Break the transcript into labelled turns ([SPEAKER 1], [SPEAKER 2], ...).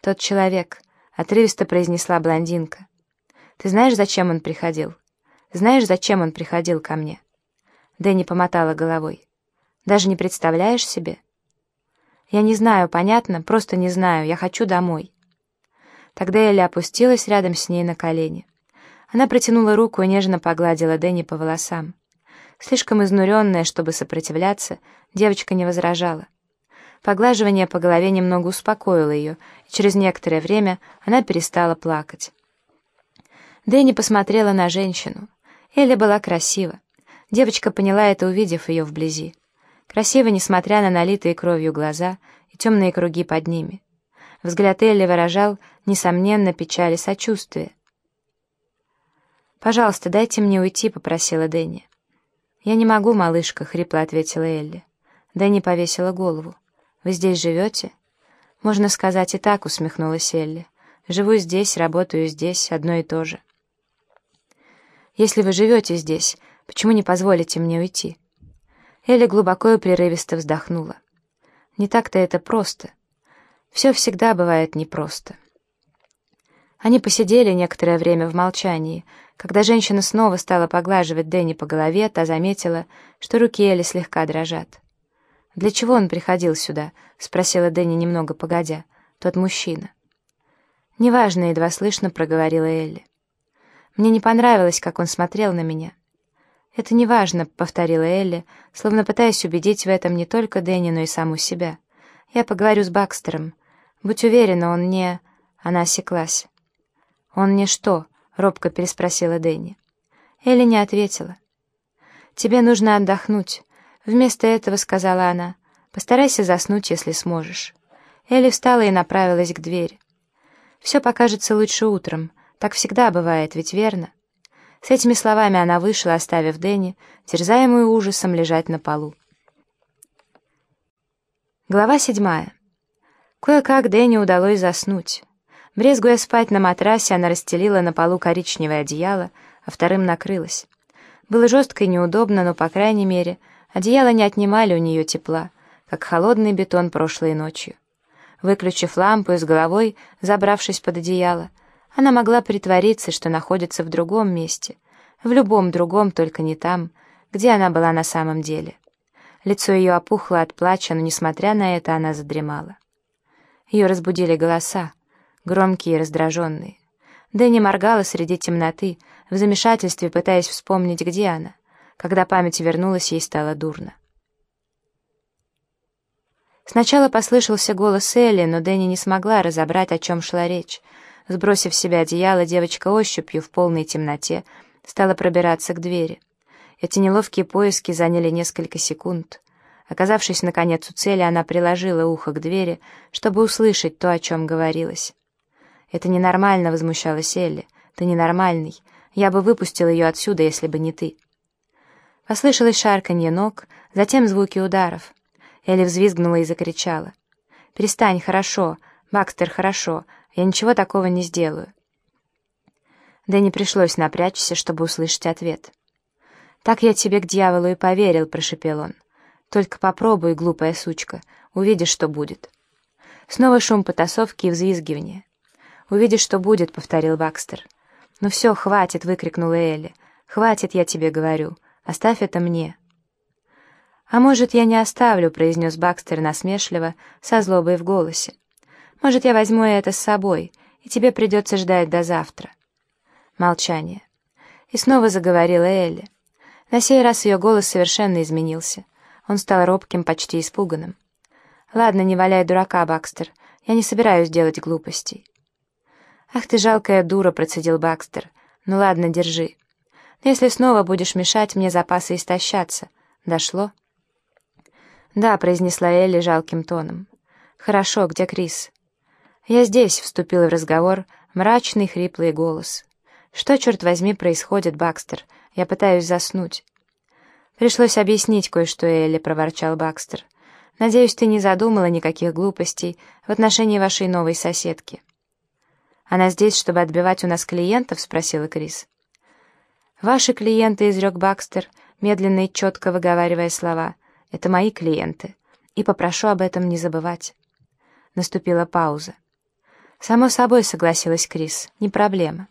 [SPEAKER 1] «Тот человек», — отрывисто произнесла блондинка. «Ты знаешь, зачем он приходил? Знаешь, зачем он приходил ко мне?» Дэнни помотала головой. «Даже не представляешь себе?» «Я не знаю, понятно? Просто не знаю. Я хочу домой». Тогда Элли опустилась рядом с ней на колени. Она протянула руку и нежно погладила Дэнни по волосам. Слишком изнуренная, чтобы сопротивляться, девочка не возражала. Поглаживание по голове немного успокоило ее, и через некоторое время она перестала плакать. Дэнни посмотрела на женщину. Элли была красива. Девочка поняла это, увидев ее вблизи. Красиво, несмотря на налитые кровью глаза и темные круги под ними. Взгляд Элли выражал, несомненно, печаль и сочувствие. «Пожалуйста, дайте мне уйти», — попросила Дэнни. «Я не могу, малышка», — хрипло ответила Элли. Дэнни повесила голову. «Вы здесь живете?» «Можно сказать и так», — усмехнулась Элли. «Живу здесь, работаю здесь, одно и то же». «Если вы живете здесь, почему не позволите мне уйти?» Элли глубоко и прерывисто вздохнула. «Не так-то это просто. Все всегда бывает непросто». Они посидели некоторое время в молчании. Когда женщина снова стала поглаживать Дэнни по голове, та заметила, что руки Элли слегка дрожат. «Для чего он приходил сюда?» — спросила Дэнни немного погодя. «Тот мужчина». «Неважно», — едва слышно проговорила Элли. «Мне не понравилось, как он смотрел на меня». «Это неважно», — повторила Элли, словно пытаясь убедить в этом не только Дэнни, но и саму себя. «Я поговорю с Бакстером. Будь уверена, он не...» Она осеклась. «Он не что?» — робко переспросила Дэнни. Элли не ответила. «Тебе нужно отдохнуть». Вместо этого сказала она, «Постарайся заснуть, если сможешь». Элли встала и направилась к двери. «Все покажется лучше утром. Так всегда бывает, ведь верно?» С этими словами она вышла, оставив Дэнни, терзаемую ужасом, лежать на полу. Глава седьмая. Кое-как Дэнни удалось заснуть. Брезгуя спать на матрасе, она расстелила на полу коричневое одеяло, а вторым накрылась. Было жестко и неудобно, но, по крайней мере, одеяло не отнимали у нее тепла, как холодный бетон прошлой ночью. Выключив лампу и с головой, забравшись под одеяло, она могла притвориться, что находится в другом месте, в любом другом, только не там, где она была на самом деле. Лицо ее опухло от плача, но, несмотря на это, она задремала. Ее разбудили голоса громкие и раздраженные. Дэнни моргала среди темноты, в замешательстве пытаясь вспомнить, где она. Когда память вернулась, ей стало дурно. Сначала послышался голос Элли, но Дэнни не смогла разобрать, о чем шла речь. Сбросив с себя одеяло, девочка ощупью в полной темноте стала пробираться к двери. Эти неловкие поиски заняли несколько секунд. Оказавшись, наконец, у цели, она приложила ухо к двери, чтобы услышать то, о чем говорилось. «Это ненормально», — возмущалась Элли. «Ты ненормальный. Я бы выпустил ее отсюда, если бы не ты». Послышалось шарканье ног, затем звуки ударов. Элли взвизгнула и закричала. «Перестань, хорошо. Бакстер, хорошо. Я ничего такого не сделаю». Дэнни пришлось напрячься, чтобы услышать ответ. «Так я тебе к дьяволу и поверил», — прошепел он. «Только попробуй, глупая сучка, увидишь, что будет». Снова шум потасовки и взвизгивания. «Увидишь, что будет», — повторил Бакстер. «Ну все, хватит», — выкрикнула Элли. «Хватит, я тебе говорю. Оставь это мне». «А может, я не оставлю», — произнес Бакстер насмешливо, со злобой в голосе. «Может, я возьму это с собой, и тебе придется ждать до завтра». Молчание. И снова заговорила Элли. На сей раз ее голос совершенно изменился. Он стал робким, почти испуганным. «Ладно, не валяй дурака, Бакстер. Я не собираюсь делать глупостей. «Ах ты жалкая дура», — процедил Бакстер. «Ну ладно, держи. Если снова будешь мешать, мне запасы истощатся. Дошло?» «Да», — произнесла Элли жалким тоном. «Хорошо, где Крис?» «Я здесь», — вступил в разговор мрачный хриплый голос. «Что, черт возьми, происходит, Бакстер? Я пытаюсь заснуть». «Пришлось объяснить кое-что, Элли», — проворчал Бакстер. «Надеюсь, ты не задумала никаких глупостей в отношении вашей новой соседки». «Она здесь, чтобы отбивать у нас клиентов?» — спросила Крис. «Ваши клиенты», — изрек Бакстер, медленно и четко выговаривая слова, — «это мои клиенты, и попрошу об этом не забывать». Наступила пауза. «Само собой», — согласилась Крис, — «не проблема».